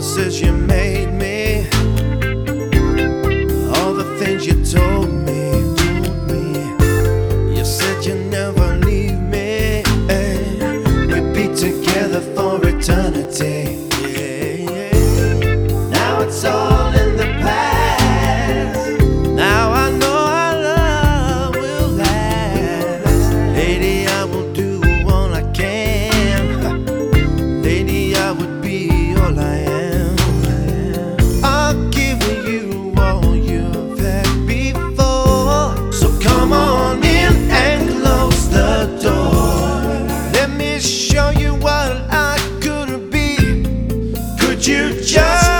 promises you made me, all the things you told me, told me. You said you'd never leave me. We'd be together for eternity. Yeah, yeah. Now it's all. you just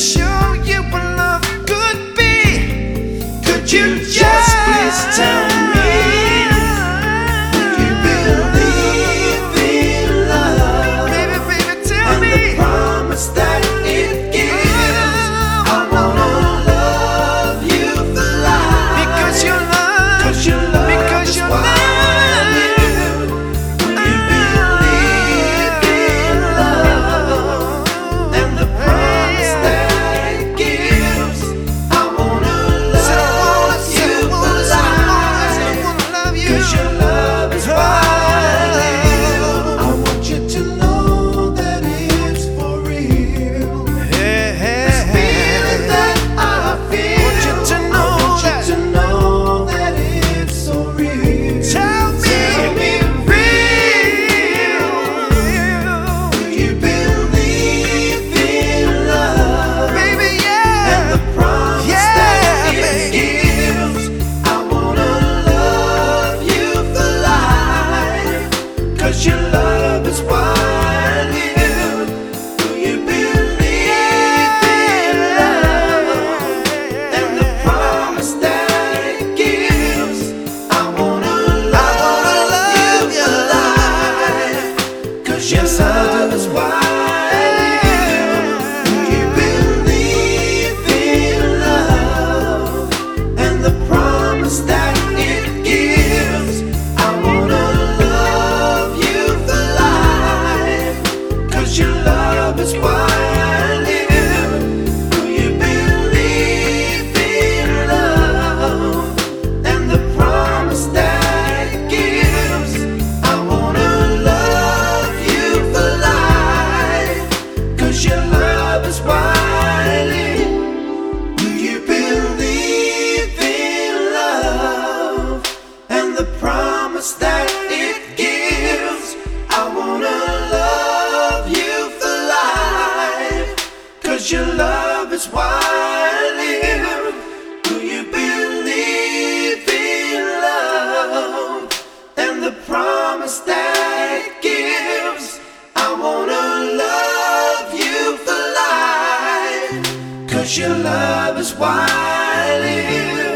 sure pleasure. yes, I is why I live. Do you believe in love and the promise that it gives? I wanna love you for life, cause your love is why I live.